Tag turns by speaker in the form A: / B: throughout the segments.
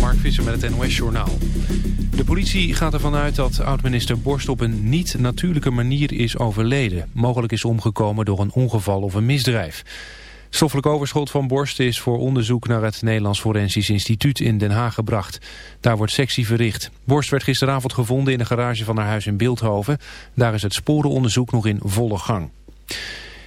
A: Mark Visser met het NOS-journaal. De politie gaat ervan uit dat oud-minister Borst op een niet-natuurlijke manier is overleden. Mogelijk is omgekomen door een ongeval of een misdrijf. Stoffelijk overschot van Borst is voor onderzoek naar het Nederlands Forensisch Instituut in Den Haag gebracht. Daar wordt sectie verricht. Borst werd gisteravond gevonden in de garage van haar huis in Beeldhoven. Daar is het sporenonderzoek nog in volle gang.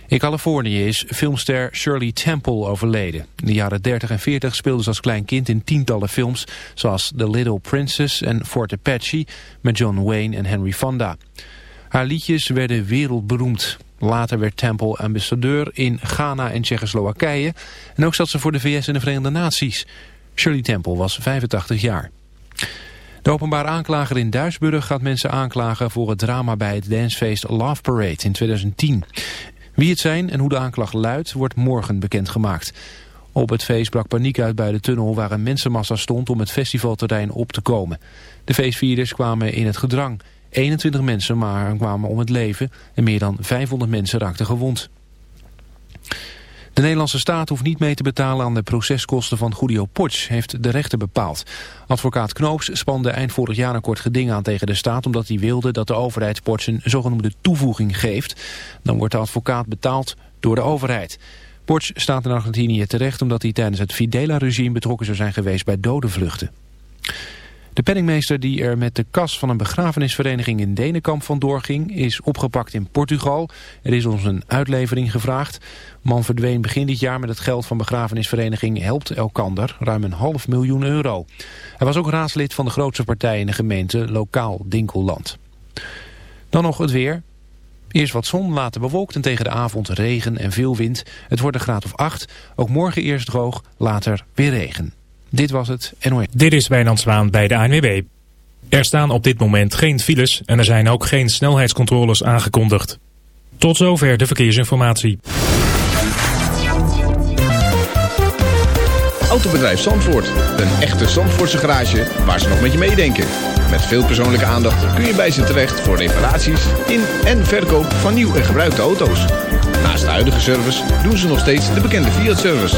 A: In Californië is filmster Shirley Temple overleden. In de jaren 30 en 40 speelde ze als klein kind in tientallen films... zoals The Little Princess en Fort Apache met John Wayne en Henry Fonda. Haar liedjes werden wereldberoemd. Later werd Temple ambassadeur in Ghana en Tsjechoslowakije... en ook zat ze voor de VS en de Verenigde Naties. Shirley Temple was 85 jaar. De openbaar aanklager in Duisburg gaat mensen aanklagen voor het drama bij het dancefeest Love Parade in 2010. Wie het zijn en hoe de aanklacht luidt wordt morgen bekendgemaakt. Op het feest brak paniek uit bij de tunnel waar een mensenmassa stond om het festivalterrein op te komen. De feestvierders kwamen in het gedrang. 21 mensen maar kwamen om het leven en meer dan 500 mensen raakten gewond. De Nederlandse staat hoeft niet mee te betalen aan de proceskosten van Julio Potsch, heeft de rechter bepaald. Advocaat Knoops spande eind vorig jaar een kort geding aan tegen de staat... omdat hij wilde dat de overheid Potsch een zogenoemde toevoeging geeft. Dan wordt de advocaat betaald door de overheid. Potsch staat in Argentinië terecht omdat hij tijdens het Fidela-regime betrokken zou zijn geweest bij dodenvluchten. De penningmeester die er met de kas van een begrafenisvereniging in Denenkamp vandoor ging, is opgepakt in Portugal. Er is ons een uitlevering gevraagd. Man verdween begin dit jaar met het geld van begrafenisvereniging Helpt Elkander, ruim een half miljoen euro. Hij was ook raadslid van de grootste partij in de gemeente, lokaal Dinkelland. Dan nog het weer. Eerst wat zon, later bewolkt en tegen de avond regen en veel wind. Het wordt een graad of 8. Ook morgen eerst droog, later weer regen. Dit was het NOS.
B: Dit is Wijnand Zwaan bij de ANWB. Er staan op dit moment geen files en er zijn ook geen snelheidscontroles aangekondigd. Tot zover de verkeersinformatie.
C: Autobedrijf Zandvoort. Een echte Zandvoortse garage waar ze nog met je meedenken. Met veel persoonlijke aandacht kun je bij ze terecht voor reparaties in en verkoop van nieuw en gebruikte auto's. Naast de huidige service doen ze nog steeds de bekende Fiat-service.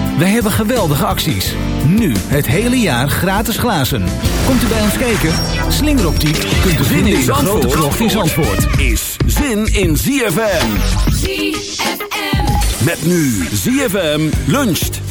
D: Wij hebben geweldige acties. Nu het hele jaar gratis glazen. Komt u bij ons kijken? Slingeroptiek kunt u vinden in de grote krocht in Zandvoort.
E: is zin in ZFM.
F: ZFM.
E: Met nu ZFM luncht.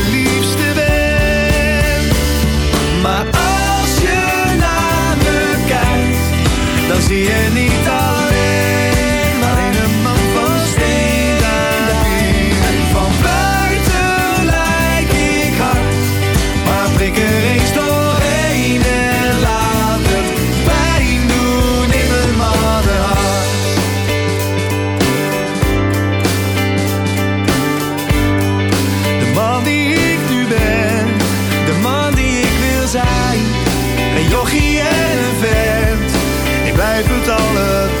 G: See hier in
H: alleen. Blijf het.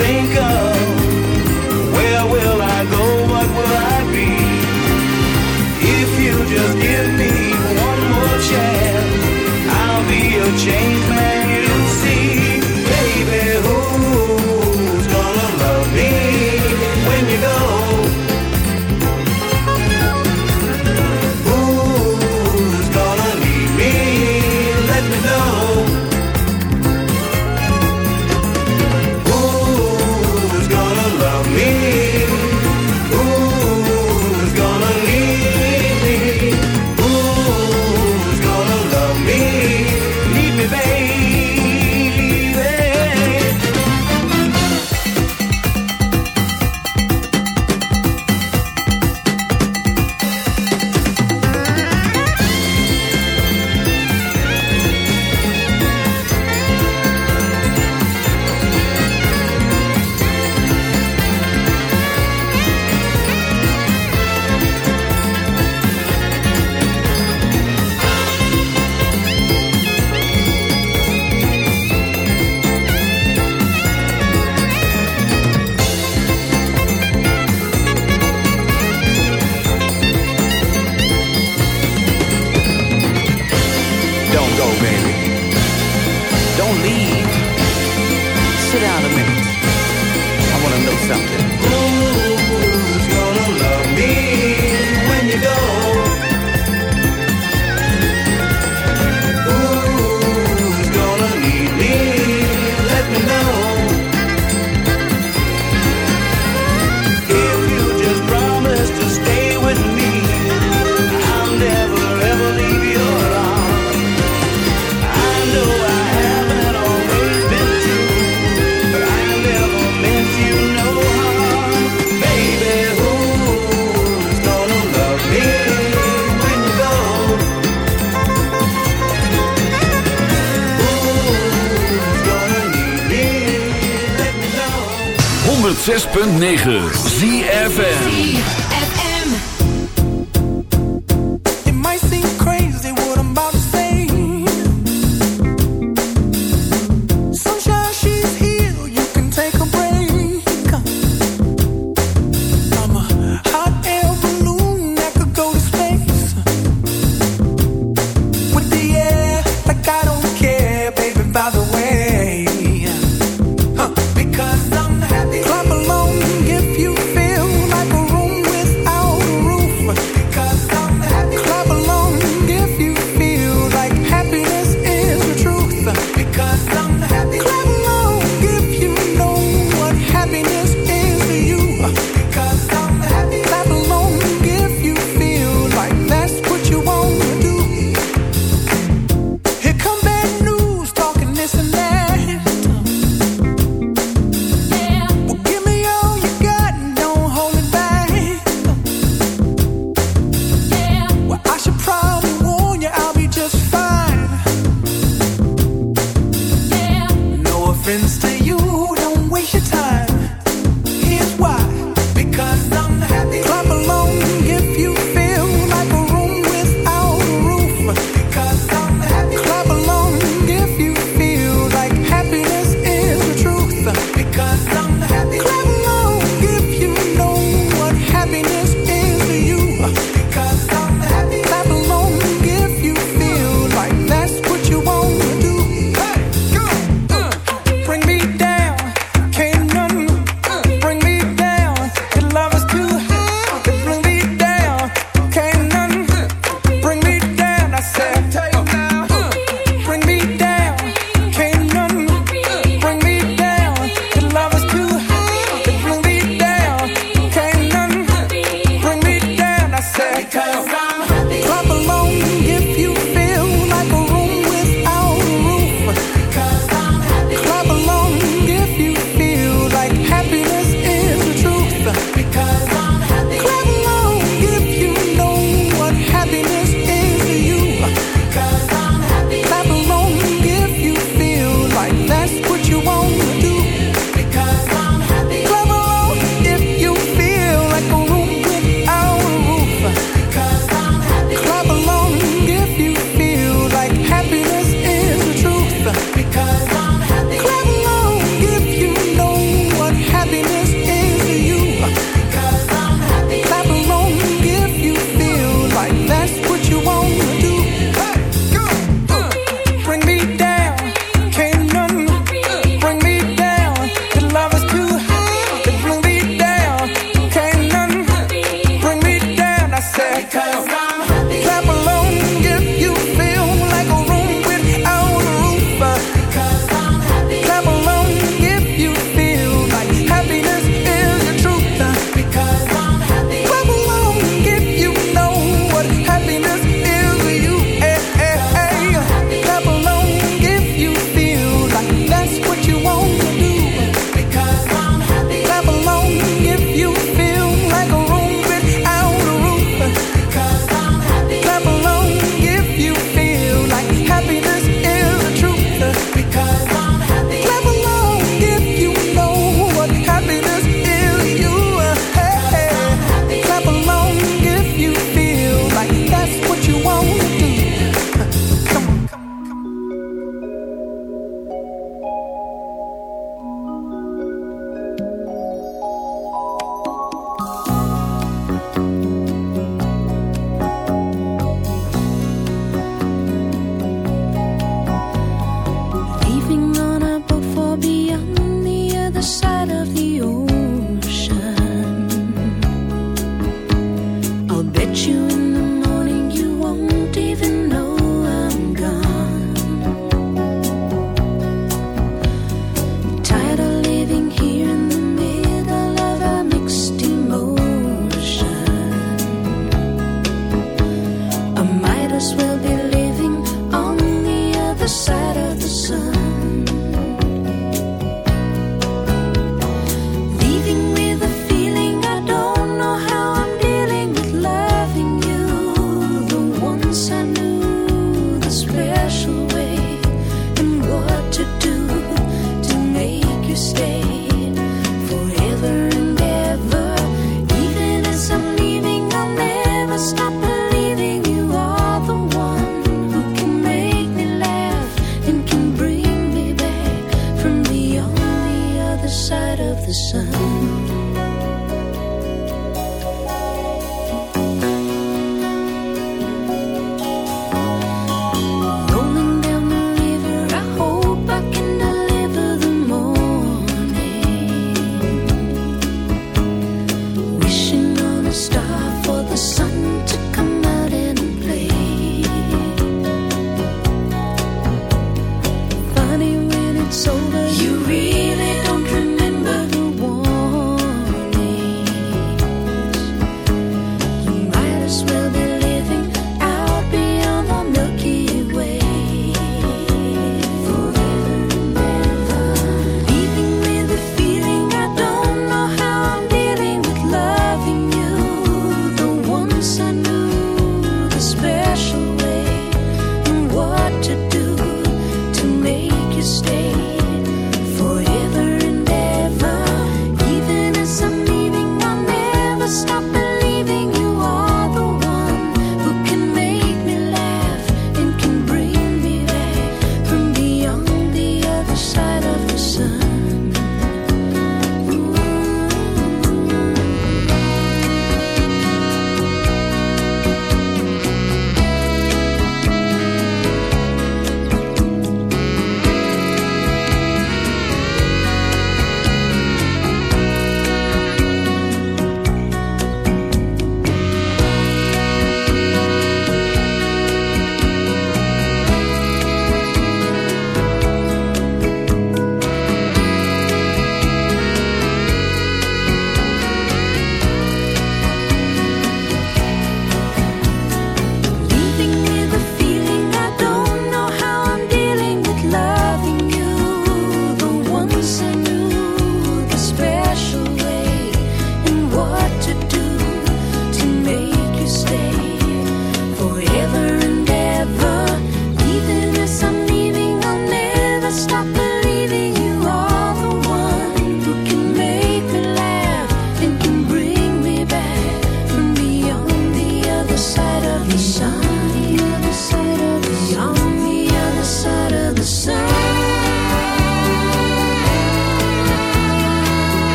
I: think of
J: it's over, you really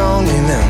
K: on in
L: them